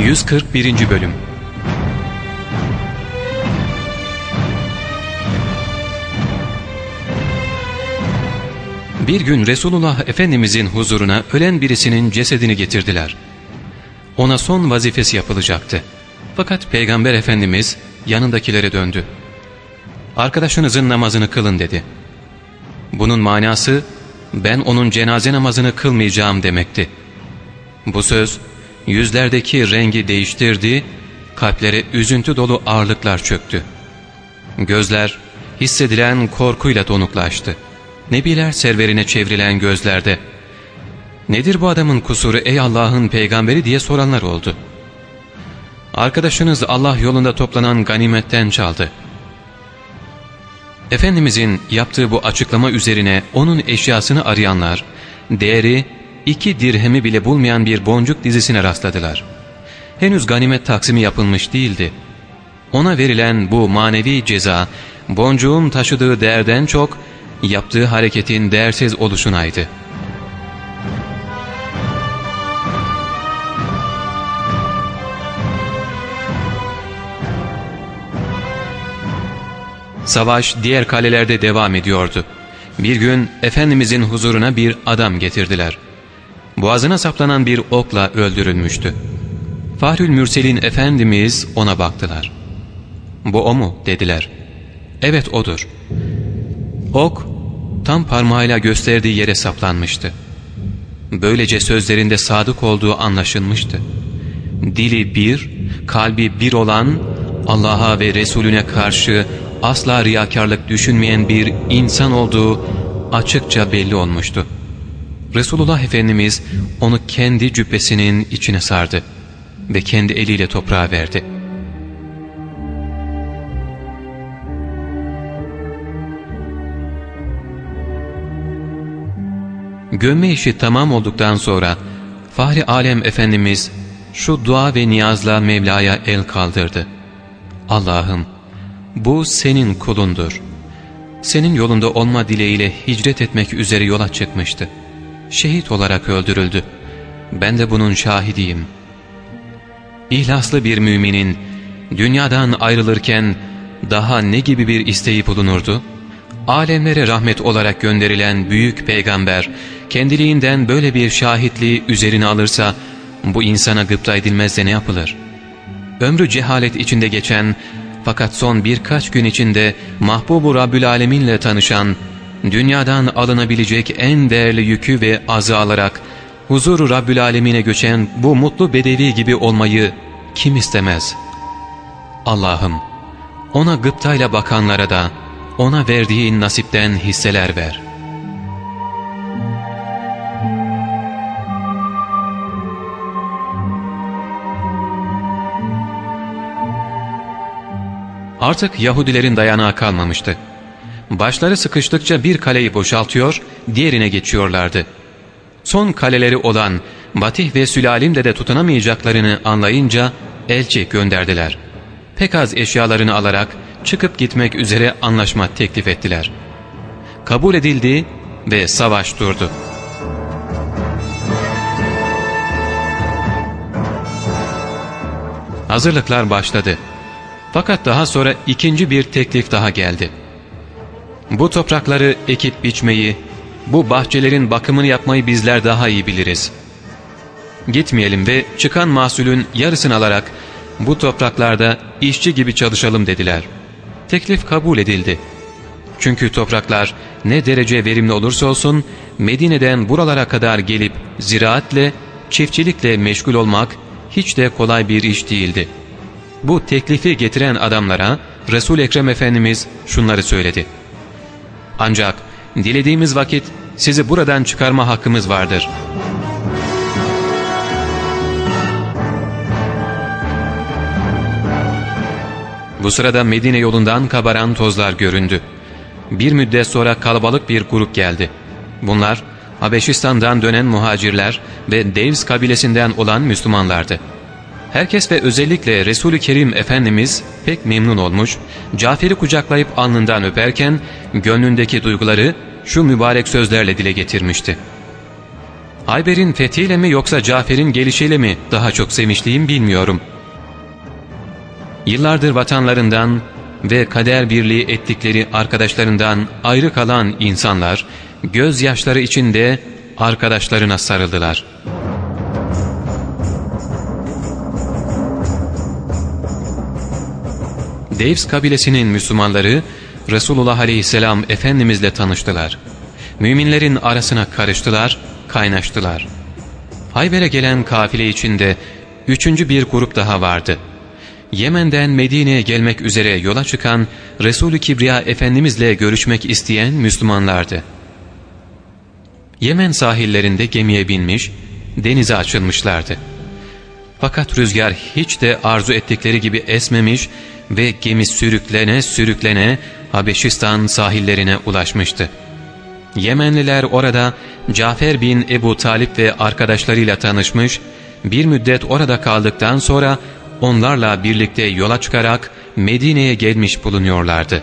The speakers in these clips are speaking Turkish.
141. Bölüm Bir gün Resulullah Efendimizin huzuruna ölen birisinin cesedini getirdiler. Ona son vazifesi yapılacaktı. Fakat Peygamber Efendimiz yanındakilere döndü. Arkadaşınızın namazını kılın dedi. Bunun manası ben onun cenaze namazını kılmayacağım demekti. Bu söz yüzlerdeki rengi değiştirdi, kalplere üzüntü dolu ağırlıklar çöktü. Gözler hissedilen korkuyla donuklaştı. Nebiler serverine çevrilen gözlerde ''Nedir bu adamın kusuru ey Allah'ın peygamberi?'' diye soranlar oldu. Arkadaşınız Allah yolunda toplanan ganimetten çaldı. Efendimizin yaptığı bu açıklama üzerine onun eşyasını arayanlar, değeri iki dirhemi bile bulmayan bir boncuk dizisine rastladılar. Henüz ganimet taksimi yapılmış değildi. Ona verilen bu manevi ceza, boncuğun taşıdığı değerden çok, yaptığı hareketin değersiz oluşunaydı. Savaş diğer kalelerde devam ediyordu. Bir gün Efendimizin huzuruna bir adam getirdiler. Boğazına saplanan bir okla öldürülmüştü. Fahrül Mürselin Efendimiz ona baktılar. ''Bu o mu?'' dediler. ''Evet odur.'' Ok tam parmağıyla gösterdiği yere saplanmıştı. Böylece sözlerinde sadık olduğu anlaşılmıştı. Dili bir, kalbi bir olan Allah'a ve Resulüne karşı asla riyakarlık düşünmeyen bir insan olduğu açıkça belli olmuştu. Resulullah Efendimiz onu kendi cübbesinin içine sardı ve kendi eliyle toprağa verdi. Gömme işi tamam olduktan sonra Fahri Alem Efendimiz şu dua ve niyazla Mevla'ya el kaldırdı. Allah'ım bu senin kulundur. Senin yolunda olma dileğiyle hicret etmek üzere yola çıkmıştı. Şehit olarak öldürüldü. Ben de bunun şahidiyim. İhlaslı bir müminin dünyadan ayrılırken daha ne gibi bir isteği bulunurdu? Alemlere rahmet olarak gönderilen büyük peygamber kendiliğinden böyle bir şahitliği üzerine alırsa bu insana gıpta edilmez de ne yapılır? Ömrü cehalet içinde geçen fakat son birkaç gün içinde Mahbubu Rabbül Alemin'le tanışan, dünyadan alınabilecek en değerli yükü ve azı alarak huzuru Rabbül Alemin'e göçen bu mutlu bedevi gibi olmayı kim istemez? Allah'ım ona gıptayla bakanlara da ona verdiğin nasipten hisseler ver.'' Artık Yahudilerin dayanağı kalmamıştı. Başları sıkıştıkça bir kaleyi boşaltıyor, diğerine geçiyorlardı. Son kaleleri olan Batih ve Sülalim'de de tutunamayacaklarını anlayınca elçi gönderdiler. Pek az eşyalarını alarak çıkıp gitmek üzere anlaşma teklif ettiler. Kabul edildi ve savaş durdu. Hazırlıklar başladı. Fakat daha sonra ikinci bir teklif daha geldi. Bu toprakları ekip biçmeyi, bu bahçelerin bakımını yapmayı bizler daha iyi biliriz. Gitmeyelim ve çıkan mahsulün yarısını alarak bu topraklarda işçi gibi çalışalım dediler. Teklif kabul edildi. Çünkü topraklar ne derece verimli olursa olsun Medine'den buralara kadar gelip ziraatle, çiftçilikle meşgul olmak hiç de kolay bir iş değildi.'' Bu teklifi getiren adamlara resul Ekrem Efendimiz şunları söyledi. Ancak dilediğimiz vakit sizi buradan çıkarma hakkımız vardır. Bu sırada Medine yolundan kabaran tozlar göründü. Bir müddet sonra kalabalık bir grup geldi. Bunlar Habeşistan'dan dönen muhacirler ve Devs kabilesinden olan Müslümanlardı. Herkes ve özellikle Resul-i Kerim Efendimiz pek memnun olmuş, Cafer'i kucaklayıp alnından öperken gönlündeki duyguları şu mübarek sözlerle dile getirmişti. Hayber'in fethiyle mi yoksa Cafer'in gelişiyle mi daha çok sevinçliyim bilmiyorum. Yıllardır vatanlarından ve kader birliği ettikleri arkadaşlarından ayrı kalan insanlar gözyaşları içinde arkadaşlarına sarıldılar. Devs kabilesinin Müslümanları Resulullah Aleyhisselam Efendimizle tanıştılar. Müminlerin arasına karıştılar, kaynaştılar. Hayber'e gelen kafile içinde üçüncü bir grup daha vardı. Yemen'den Medine'ye gelmek üzere yola çıkan Resulü Kibriya Efendimizle görüşmek isteyen Müslümanlardı. Yemen sahillerinde gemiye binmiş, denize açılmışlardı. Fakat rüzgar hiç de arzu ettikleri gibi esmemiş ve gemi sürüklene sürüklene Habeşistan sahillerine ulaşmıştı. Yemenliler orada Cafer bin Ebu Talip ve arkadaşlarıyla tanışmış, bir müddet orada kaldıktan sonra onlarla birlikte yola çıkarak Medine'ye gelmiş bulunuyorlardı.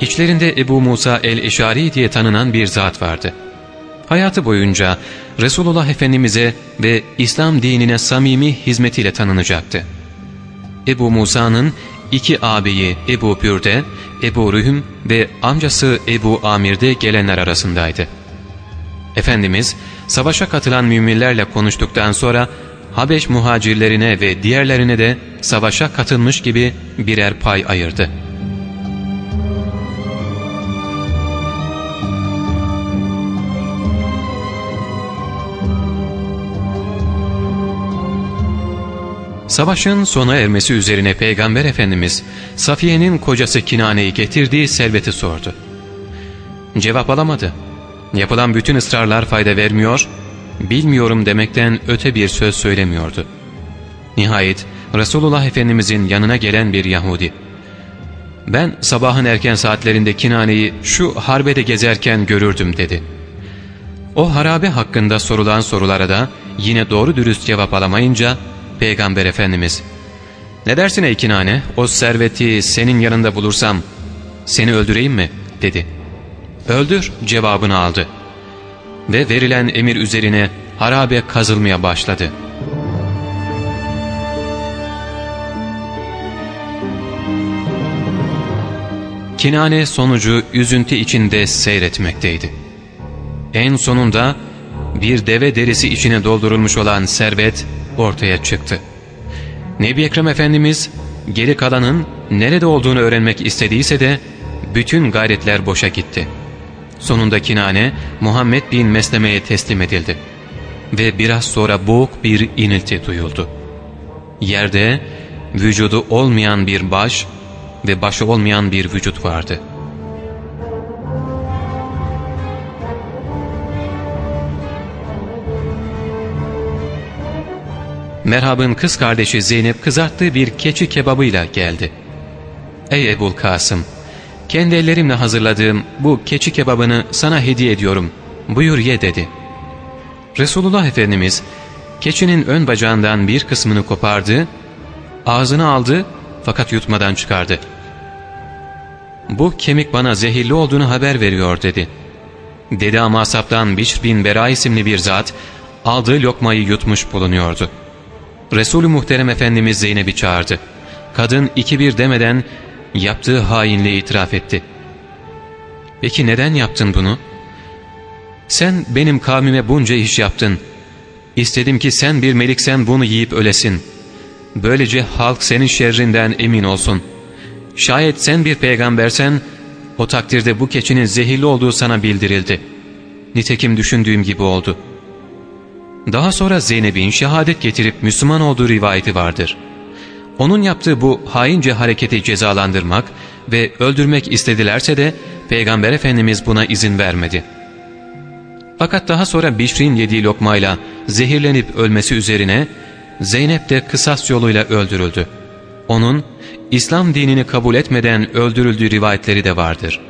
İçlerinde Ebu Musa el-Eşari diye tanınan bir zat vardı. Hayatı boyunca Resulullah Efendimiz'e ve İslam dinine samimi hizmetiyle tanınacaktı. Ebu Musa'nın iki ağabeyi Ebu Bürde, Ebu Rühüm ve amcası Ebu Amir'de gelenler arasındaydı. Efendimiz savaşa katılan müminlerle konuştuktan sonra Habeş muhacirlerine ve diğerlerine de savaşa katılmış gibi birer pay ayırdı. Savaşın sona ermesi üzerine Peygamber Efendimiz Safiye'nin kocası Kinane'yi getirdiği serveti sordu. Cevap alamadı. Yapılan bütün ısrarlar fayda vermiyor, bilmiyorum demekten öte bir söz söylemiyordu. Nihayet Resulullah Efendimizin yanına gelen bir Yahudi, ''Ben sabahın erken saatlerinde Kinane'yi şu harbede gezerken görürdüm.'' dedi. O harabe hakkında sorulan sorulara da yine doğru dürüst cevap alamayınca Peygamber Efendimiz ''Ne dersin ey Kinane o serveti senin yanında bulursam seni öldüreyim mi?'' dedi. ''Öldür'' cevabını aldı. Ve verilen emir üzerine harabe kazılmaya başladı. Kinane sonucu üzüntü içinde seyretmekteydi. En sonunda bir deve derisi içine doldurulmuş olan servet ortaya çıktı. Nebi Ekrem Efendimiz geri kalanın nerede olduğunu öğrenmek istediyse de bütün gayretler boşa gitti. Sonunda Kinane Muhammed bin Mesleme'ye teslim edildi. Ve biraz sonra boğuk bir inilti duyuldu. Yerde vücudu olmayan bir baş ve başı olmayan bir vücut vardı.'' Merhab'ın kız kardeşi Zeynep kızarttığı bir keçi kebabıyla geldi. ''Ey Ebul Kasım, kendi ellerimle hazırladığım bu keçi kebabını sana hediye ediyorum. Buyur ye.'' dedi. Resulullah Efendimiz keçinin ön bacağından bir kısmını kopardı, ağzına aldı fakat yutmadan çıkardı. ''Bu kemik bana zehirli olduğunu haber veriyor.'' dedi. Dedi ama asaptan Bişr bin Bera isimli bir zat aldığı lokmayı yutmuş bulunuyordu. Resulü Muhterem Efendimiz Zeynep'i çağırdı. Kadın iki bir demeden yaptığı hainliği itiraf etti. Peki neden yaptın bunu? Sen benim kavmime bunca iş yaptın. İstedim ki sen bir meliksen bunu yiyip ölesin. Böylece halk senin şerrinden emin olsun. Şayet sen bir peygambersen o takdirde bu keçinin zehirli olduğu sana bildirildi. Nitekim düşündüğüm gibi oldu.'' Daha sonra Zeynep'in şehadet getirip Müslüman olduğu rivayeti vardır. Onun yaptığı bu haince hareketi cezalandırmak ve öldürmek istedilerse de Peygamber Efendimiz buna izin vermedi. Fakat daha sonra Bişr'in yediği lokmayla zehirlenip ölmesi üzerine Zeynep de kısas yoluyla öldürüldü. Onun İslam dinini kabul etmeden öldürüldüğü rivayetleri de vardır.''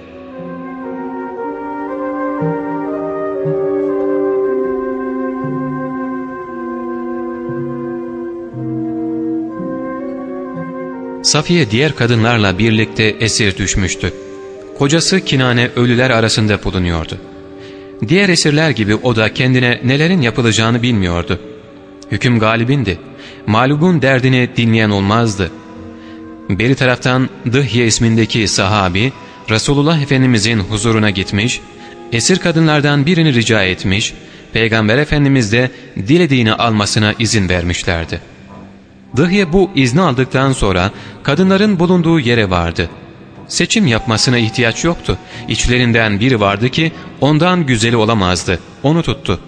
Safiye diğer kadınlarla birlikte esir düşmüştü. Kocası Kinane ölüler arasında bulunuyordu. Diğer esirler gibi o da kendine nelerin yapılacağını bilmiyordu. Hüküm galibindi. Mağlubun derdini dinleyen olmazdı. Beri taraftan Dıhye ismindeki sahabi Resulullah Efendimizin huzuruna gitmiş, esir kadınlardan birini rica etmiş, Peygamber Efendimiz de dilediğini almasına izin vermişlerdi. Dıhye bu izni aldıktan sonra kadınların bulunduğu yere vardı. Seçim yapmasına ihtiyaç yoktu. İçlerinden biri vardı ki ondan güzeli olamazdı. Onu tuttu.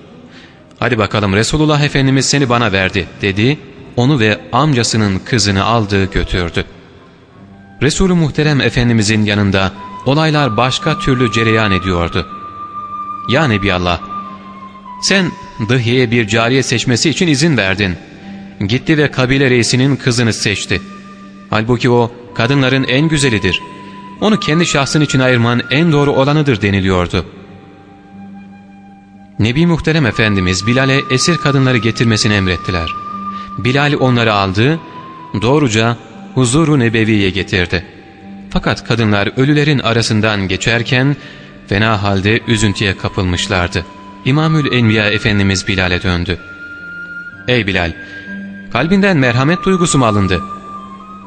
''Hadi bakalım Resulullah Efendimiz seni bana verdi.'' dedi. Onu ve amcasının kızını aldı götürdü. Resulü Muhterem Efendimizin yanında olaylar başka türlü cereyan ediyordu. ''Ya Nebiallah, sen Dıhye'ye bir cariye seçmesi için izin verdin. Gitti ve kabile reisinin kızını seçti. Halbuki o kadınların en güzelidir. Onu kendi şahsın için ayırman en doğru olanıdır deniliyordu.'' Nebi Muhterem Efendimiz Bilal'e esir kadınları getirmesini emrettiler. Bilal onları aldı, doğruca huzuru nebeviye getirdi. Fakat kadınlar ölülerin arasından geçerken fena halde üzüntüye kapılmışlardı. İmamül Enbiya Efendimiz Bilal'e döndü. ''Ey Bilal, kalbinden merhamet duygusu mu alındı?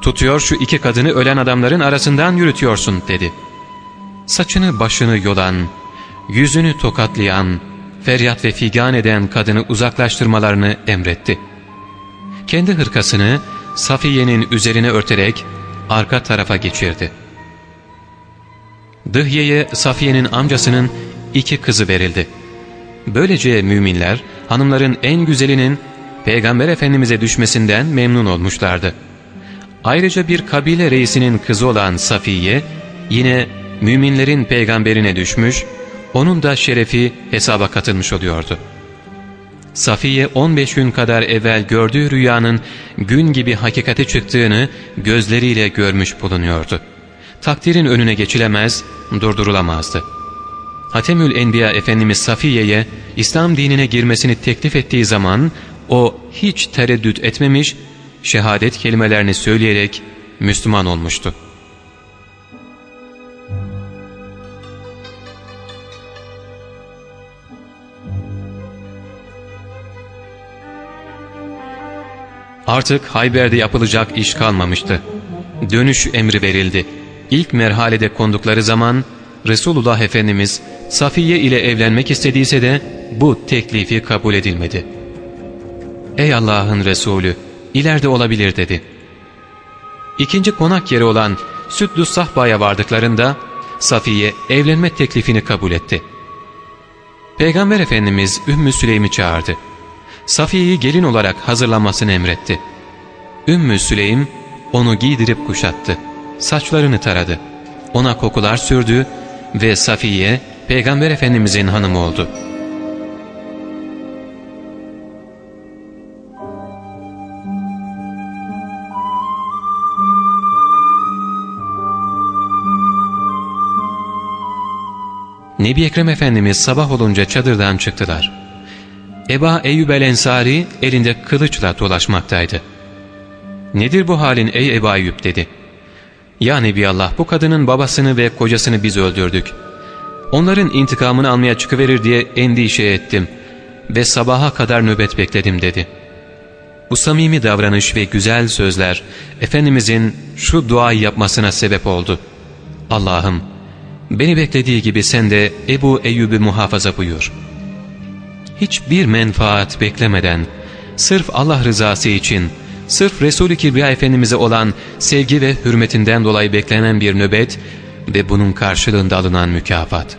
Tutuyor şu iki kadını ölen adamların arasından yürütüyorsun.'' dedi. Saçını başını yolan, yüzünü tokatlayan, feryat ve figan eden kadını uzaklaştırmalarını emretti. Kendi hırkasını Safiye'nin üzerine örterek arka tarafa geçirdi. Dıhye'ye Safiye'nin amcasının iki kızı verildi. Böylece müminler hanımların en güzelinin Peygamber Efendimiz'e düşmesinden memnun olmuşlardı. Ayrıca bir kabile reisinin kızı olan Safiye yine müminlerin peygamberine düşmüş, onun da şerefi hesaba katılmış oluyordu. Safiye 15 gün kadar evvel gördüğü rüyanın gün gibi hakikate çıktığını gözleriyle görmüş bulunuyordu. Takdirin önüne geçilemez, durdurulamazdı. Hatemül Enbiya Efendimiz Safiye'ye İslam dinine girmesini teklif ettiği zaman o hiç tereddüt etmemiş, şehadet kelimelerini söyleyerek Müslüman olmuştu. Artık Hayber'de yapılacak iş kalmamıştı. Dönüş emri verildi. İlk merhalede kondukları zaman Resulullah Efendimiz Safiye ile evlenmek istediyse de bu teklifi kabul edilmedi. ''Ey Allah'ın Resulü, ileride olabilir.'' dedi. İkinci konak yeri olan Süddü Sahba'ya vardıklarında Safiye evlenme teklifini kabul etti. Peygamber Efendimiz Ümmü Süleym'i çağırdı. Safiye'yi gelin olarak hazırlanmasını emretti. Ümmü Süleym onu giydirip kuşattı. Saçlarını taradı. Ona kokular sürdü ve Safiye Peygamber Efendimizin hanımı oldu. Nebi Ekrem Efendimiz sabah olunca çadırdan çıktılar. Eba Eyyub el Ensari elinde kılıçla dolaşmaktaydı. ''Nedir bu halin ey Eba Eyyub?'' dedi. ''Ya Allah, bu kadının babasını ve kocasını biz öldürdük. Onların intikamını almaya çıkıverir diye endişe ettim ve sabaha kadar nöbet bekledim.'' dedi. Bu samimi davranış ve güzel sözler Efendimizin şu duayı yapmasına sebep oldu. Allah'ım beni beklediği gibi sen de Ebu Eyyub'u muhafaza buyur.'' hiçbir menfaat beklemeden, sırf Allah rızası için, sırf Resul-i Kibriya Efendimiz'e olan sevgi ve hürmetinden dolayı beklenen bir nöbet ve bunun karşılığında alınan mükafat.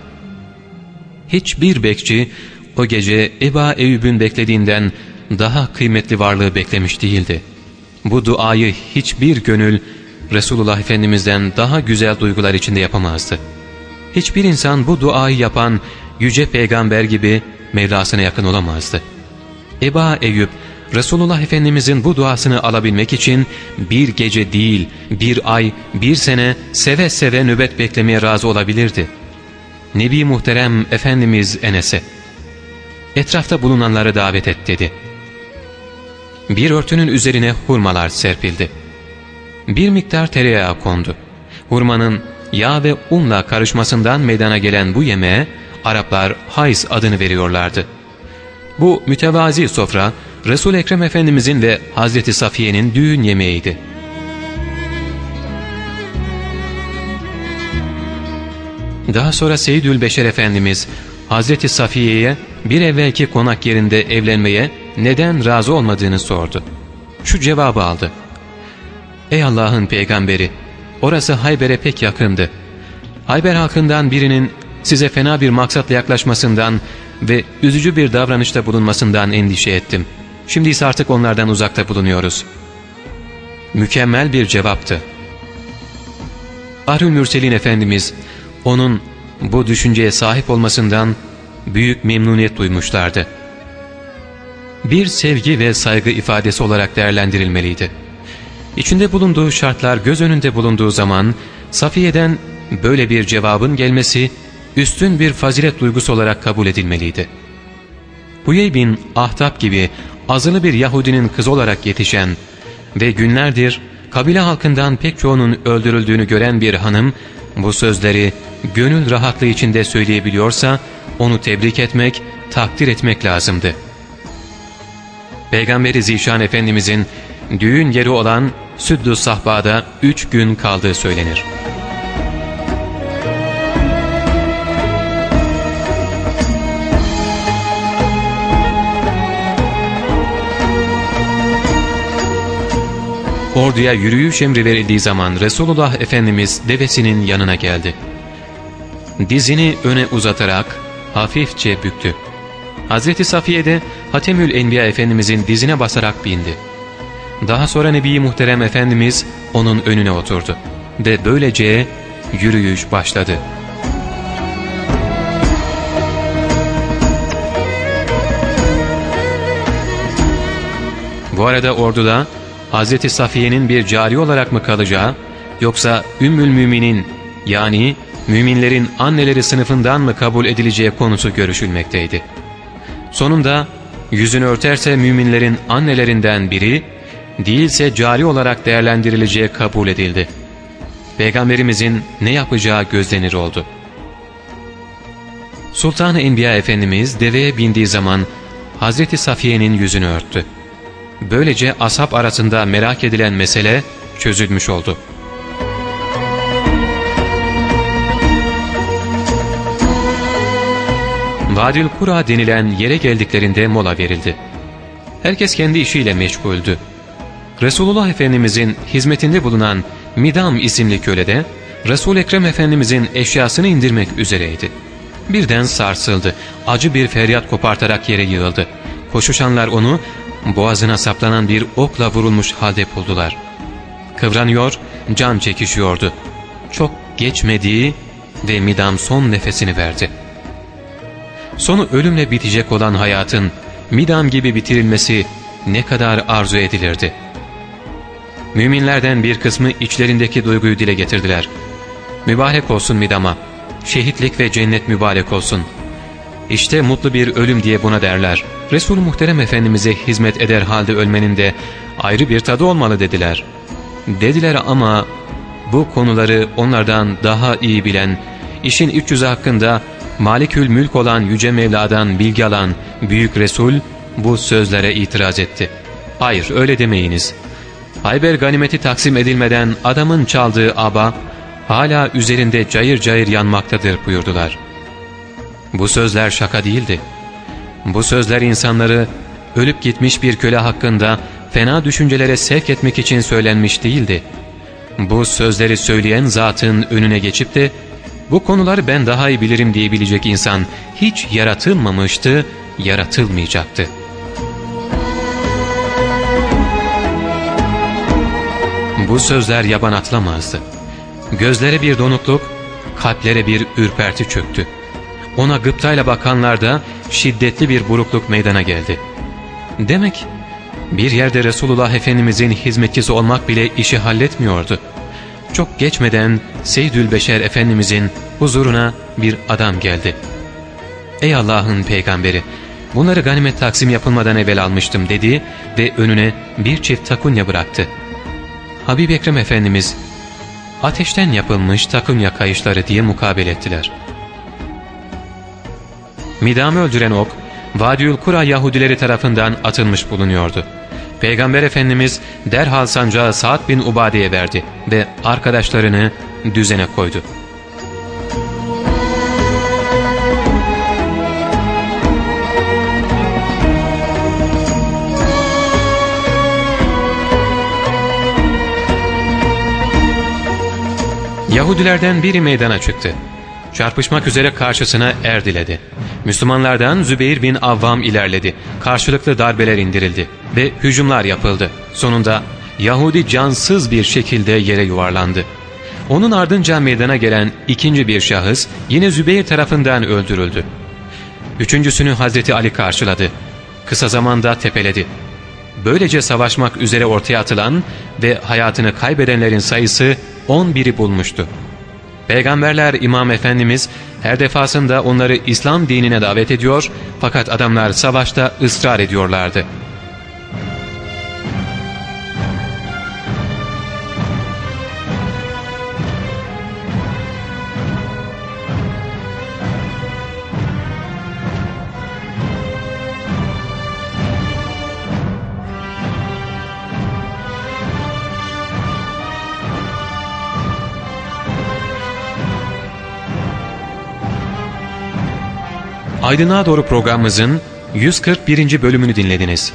Hiçbir bekçi o gece Eba Eyyub'ün beklediğinden daha kıymetli varlığı beklemiş değildi. Bu duayı hiçbir gönül Resulullah Efendimiz'den daha güzel duygular içinde yapamazdı. Hiçbir insan bu duayı yapan yüce peygamber gibi Mevlasına yakın olamazdı. Eba Eyüp, Resulullah Efendimizin bu duasını alabilmek için bir gece değil, bir ay, bir sene seve seve nöbet beklemeye razı olabilirdi. Nebi Muhterem Efendimiz Enes'e, etrafta bulunanları davet et dedi. Bir örtünün üzerine hurmalar serpildi. Bir miktar tereyağı kondu. Hurmanın yağ ve unla karışmasından meydana gelen bu yemeğe Araplar hays adını veriyorlardı. Bu mütevazi sofra resul Ekrem Efendimizin ve Hazreti Safiye'nin düğün yemeğiydi. Daha sonra Seyyidül Beşer Efendimiz Hazreti Safiye'ye bir evvelki konak yerinde evlenmeye neden razı olmadığını sordu. Şu cevabı aldı. Ey Allah'ın peygamberi! Orası Hayber'e pek yakındı. Hayber halkından birinin size fena bir maksatla yaklaşmasından ve üzücü bir davranışta bulunmasından endişe ettim. Şimdi ise artık onlardan uzakta bulunuyoruz. Mükemmel bir cevaptı. Arül Mürselin Efendimiz onun bu düşünceye sahip olmasından büyük memnuniyet duymuşlardı. Bir sevgi ve saygı ifadesi olarak değerlendirilmeliydi. İçinde bulunduğu şartlar göz önünde bulunduğu zaman Safiye'den böyle bir cevabın gelmesi üstün bir fazilet duygusu olarak kabul edilmeliydi. Huyey bin Ahtap gibi azılı bir Yahudinin kızı olarak yetişen ve günlerdir kabile halkından pek çoğunun öldürüldüğünü gören bir hanım bu sözleri gönül rahatlığı içinde söyleyebiliyorsa onu tebrik etmek, takdir etmek lazımdı. Peygamberi Zişan Efendimizin düğün yeri olan Süddü Sahba'da üç gün kaldığı söylenir. Orduya yürüyüş emri verildiği zaman Resulullah Efendimiz devesinin yanına geldi. Dizini öne uzatarak hafifçe büktü. Hazreti Safiye de Hatemül Enbiya Efendimizin dizine basarak bindi. Daha sonra Nebi Muhterem Efendimiz onun önüne oturdu ve böylece yürüyüş başladı. Bu arada orduda Hz. Safiye'nin bir cari olarak mı kalacağı yoksa Ümmül Müminin yani müminlerin anneleri sınıfından mı kabul edileceği konusu görüşülmekteydi. Sonunda yüzünü örterse müminlerin annelerinden biri, değilse cari olarak değerlendirileceği kabul edildi. Peygamberimizin ne yapacağı gözlenir oldu. Sultan-ı Enbiya Efendimiz deveye bindiği zaman Hazreti Safiye'nin yüzünü örttü. Böylece ashab arasında merak edilen mesele çözülmüş oldu. Vadil Kura denilen yere geldiklerinde mola verildi. Herkes kendi işiyle meşguldü. Resulullah Efendimizin hizmetinde bulunan Midam isimli köle de Resul Ekrem Efendimizin eşyasını indirmek üzereydi. Birden sarsıldı. Acı bir feryat kopartarak yere yığıldı. Koşuşanlar onu boğazına saplanan bir okla vurulmuş halde buldular. Kıvranıyor, can çekişiyordu. Çok geçmediği ve Midam son nefesini verdi. Sonu ölümle bitecek olan hayatın Midam gibi bitirilmesi ne kadar arzu edilirdi. Müminlerden bir kısmı içlerindeki duyguyu dile getirdiler. Mübarek olsun Midam'a, şehitlik ve cennet mübarek olsun. İşte mutlu bir ölüm diye buna derler. Resul-i Muhterem Efendimiz'e hizmet eder halde ölmenin de ayrı bir tadı olmalı dediler. Dediler ama bu konuları onlardan daha iyi bilen, işin iç yüzü hakkında Malikül Mülk olan Yüce Mevla'dan bilgi alan Büyük Resul bu sözlere itiraz etti. Hayır öyle demeyiniz. Hayber ganimeti taksim edilmeden adamın çaldığı aba hala üzerinde cayır cayır yanmaktadır buyurdular. Bu sözler şaka değildi. Bu sözler insanları ölüp gitmiş bir köle hakkında fena düşüncelere sevk etmek için söylenmiş değildi. Bu sözleri söyleyen zatın önüne geçip de bu konuları ben daha iyi bilirim diyebilecek insan hiç yaratılmamıştı, yaratılmayacaktı. Bu sözler yaban atlamazdı. Gözlere bir donukluk, kalplere bir ürperti çöktü. Ona gıptayla bakanlarda şiddetli bir burukluk meydana geldi. Demek bir yerde Resulullah Efendimizin hizmetçisi olmak bile işi halletmiyordu. Çok geçmeden Seyyidül Beşer Efendimizin huzuruna bir adam geldi. ''Ey Allah'ın peygamberi, bunları ganimet taksim yapılmadan evvel almıştım.'' dedi ve önüne bir çift takunya bıraktı. Habib Ekrem Efendimiz, ateşten yapılmış takunya kayışları diye mukabele ettiler. Midam'ı öldüren ok, Vadiül Kura Yahudileri tarafından atılmış bulunuyordu. Peygamber Efendimiz derhal sancağı Sa'd bin Ubade'ye verdi ve arkadaşlarını düzene koydu. Yahudilerden biri meydana çıktı. Çarpışmak üzere karşısına er diledi. Müslümanlardan Zübeyir bin Avvam ilerledi. Karşılıklı darbeler indirildi ve hücumlar yapıldı. Sonunda Yahudi cansız bir şekilde yere yuvarlandı. Onun ardınca meydana gelen ikinci bir şahıs yine Zübeyir tarafından öldürüldü. Üçüncüsünü Hazreti Ali karşıladı. Kısa zamanda tepeledi. Böylece savaşmak üzere ortaya atılan ve hayatını kaybedenlerin sayısı 11'i bulmuştu. Peygamberler İmam Efendimiz her defasında onları İslam dinine davet ediyor fakat adamlar savaşta ısrar ediyorlardı. Aydınlığa Doğru programımızın 141. bölümünü dinlediniz.